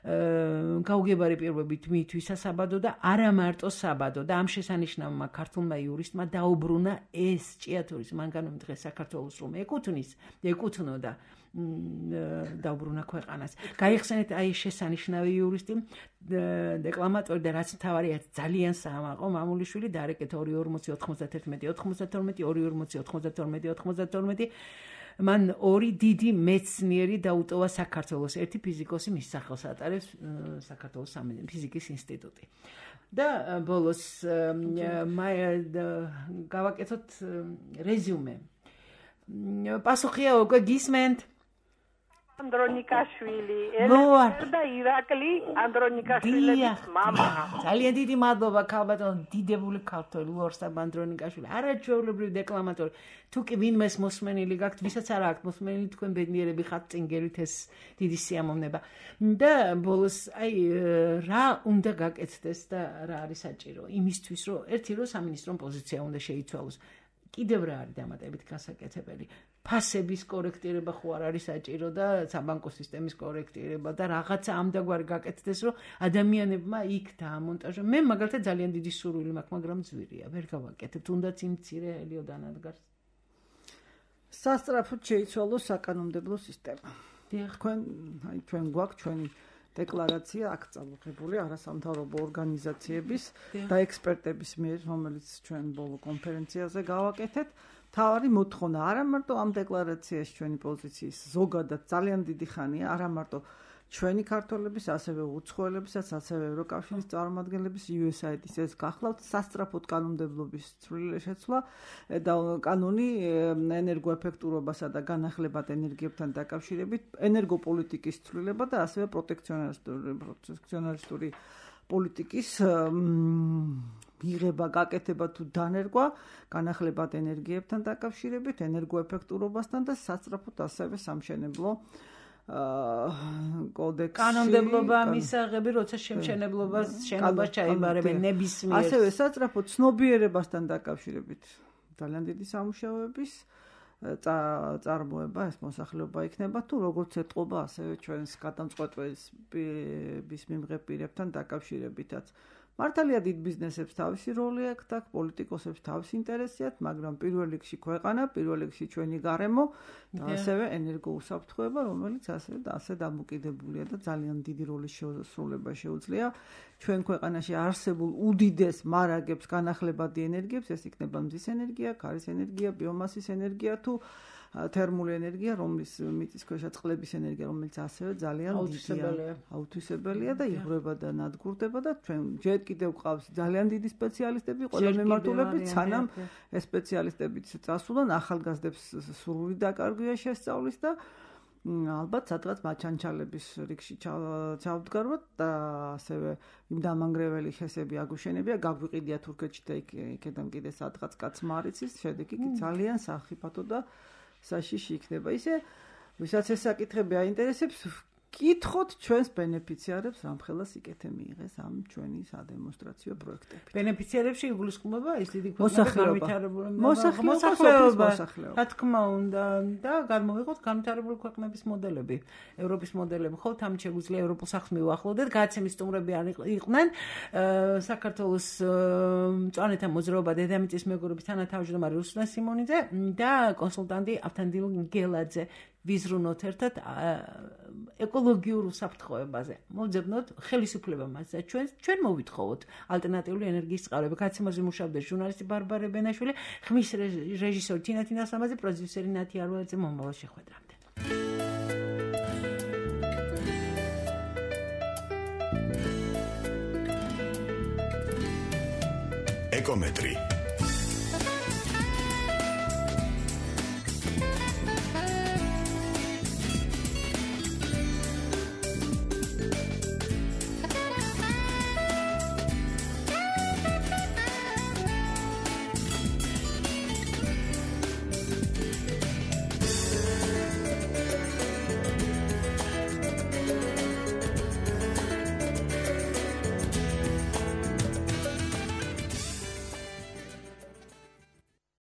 გაუგებარი პირობებით მიითვისა საბადო და არა მარტო საბადო. და ამ შესანიშნავმა ქართულმა იურისტმა დაუბრუნა ეს ჭიათურის მანგანუმი დღეს საქართველოს რომ ეკუთვნის ეკუთვნოდა დაუბრუნა ქვეყანას. გაიხსენეთ აი შესანიშნავი იურისტი დეკლამატორი და რაც თავარია ძალიან საამაყო მამულიშვილი დარეკეთ 24091 92 24092 92 მან ორი დიდი მეცნიერი დაუტოვა საქართველოს. ერთი ფიზიკოსი მის სახელს ატარებს საქართველოს ფიზიკის ინსტიტუტი. და ბოლოს მაი გავაკეთოთ რეზიუმე. პასუხია უკვე გისმენთ ანდრონიკაშვილი, ელენა და ირაკლი ანდრონიკაშვილების მამა. ძალიან დიდი მადლობა ქალბატონ დიდებული ქართველი უარსაბ ანდრონიკაშვილი. არაჩვეულებრივი დეკლამატორი. თუ კი ვინმეს მოსმენილი გაქვთ, ვისაც არა აქვს მოსმენილი, თქვენ ბედნიერები ხართ წინგერით ეს დიდი სიამოვნება. და ბოლოს აი э, რა უნდა გაკეთდეს და რა არის საჭირო იმისთვის, რომ ერთი რომ სამინისტრომ პოზიცია უნდა შეიცვალოს. კიდევ რა არის დამატებით გასაკეთებელი? ფასების კორექტირება ხო არ არის საჭირო და საბანკო სისტემის კორექტირება და რაღაცა ამდაგვარი გაკეთდეს, რომ ადამიანებმა იქ დაამონტაჟონ. მე მაგალითად ძალიან დიდი სურვილი მაქვს, მაგრამ ძვირია, ვერ გავაკეთებ, თუნდაც იმ ცირე ელიოდან ადგარს. სასტრაფოდ შეიცვალოს საკანონმდებლო სისტემა. დიახ, თქვენ, აი ჩვენ გვაქვს ჩვენი დეკლარაცია აქ წამოღებული არასამთავრობო ორგანიზაციების და ექსპერტების მიერ, რომელიც ჩვენ ბოლო კონფერენციაზე გავაკეთეთ. თავარი მოთხოვნა. არა მარტო ამ დეკლარაციაში ჩვენი პოზიციის ზოგადად ძალიან დიდი ხანია, არა მარტო ჩვენი ქართველების, ასევე უცხოელებისაც, ასევე ევროკავშირის წარმომადგენლების USAID-ის ეს გახლავთ სასტრაფოდ კანონმდებლობის ცვლილ შეცვლა და კანონი ენერგოეფექტურობასა და განახლებად ენერგიებთან დაკავშირებით, ენერგოპოლიტიკის ცვლილება და ასევე პროტექციონისტური პროტექციონისტური პოლიტიკის მიღება, გაკეთება თუ დანერგვა, განახლებად ენერგიებთან დაკავშირებით, ენერგოეფექტურობასთან და სასწრაფოდ ასევე სამშენებლო კოდექსი კანონმდებლობა მისაღები, როცა შემშენებლობას შენობას ჩაიბარებენ ნებისმიერ ასევე სასწრაფოდ ცნობიერებასთან დაკავშირებით ძალიან დიდი სამუშაოების წარმოება ეს მოსახლეობა იქნება თუ როგორც ეთყობა ასევე ჩვენს გადამწყვეტების მიმღებ პირებთან დაკავშირებითაც მართალია დიდ ბიზნესებს თავისი როლი აქვს და პოლიტიკოსებს თავისი ინტერესი აქვს, მაგრამ პირველ რიგში ქვეყანა, პირველ რიგში ჩვენი გარემო და ასევე ენერგოუსაფრთხოება, რომელიც ასევე ასე დამოკიდებულია და ძალიან დიდი როლის შეასრულება შეუძლია. ჩვენ ქვეყანაში არსებულ უდიდეს მარაგებს განახლებადი ენერგიებს, ეს იქნება მზის ენერგია, ქარის ენერგია, ბიომასის ენერგია თუ თერმული ენერგია, რომლის მიწისქვეშა წყლების ენერგია, რომელიც ასევე ძალიან აუთვისებელია. აუთვისებელია და იღრება და ნადგურდება და ჩვენ ჯერ კიდევ ყავს ძალიან დიდი სპეციალისტები, ყველა მიმართულებით, სანამ ეს სპეციალისტები წასულან ახალგაზრდებს სრული დაკარგვია შესწავლის და ალბათ სადღაც მაჩანჩალების რიგში ჩავდგაროთ და ასევე იმ დამანგრეველი შესები აგუშენებია, გაგვიყიდია თურქეთში და იქიდან კიდე სადღაც კაცმარიცის, შედეგი კი ძალიან სახიფათო და საშიში იქნება. ისე ვისაც ეს საკითხები აინტერესებს, კითხოთ ჩვენს ბენეფიციარებს რამხელა სიკეთე მიიღეს ამ ჩვენი სადემონსტრაციო პროექტები. ბენეფიციარებში იგულისხმება ის დიდი განვითარებული მოსახლეობა. რა თქმა უნდა და გადმოვიღოთ განვითარებული ქვეყნების მოდელები, ევროპის მოდელები. ხო, თან შეგვიძლია ევროპულ სახლს მიუახლოვდეთ, გადაცემის სტუმრები იყვნენ საქართველოს მწვანეთა მოძრაობა დედამიწის მეგობრობის თანათავმჯდომარე რუსლან სიმონიძე და კონსულტანტი ავთანდილ გელაძე. ვიზრუნოთ ერთად ეკოლოგიურ უსაფრთხოებაზე. მოძებნოთ ხელისუფლება მასზე. ჩვენ ჩვენ მოვითხოვოთ ალტერნატიული ენერგიის წყაროები. კაცემოზე მუშაობდა ჟურნალისტი ბარბარე ბენაშვილი, ხმის რეჟისორი თინა თინასამაძე, პროდიუსერი ნათი აროაძე მომავალ შეხვედრამდე. ეკომეტრი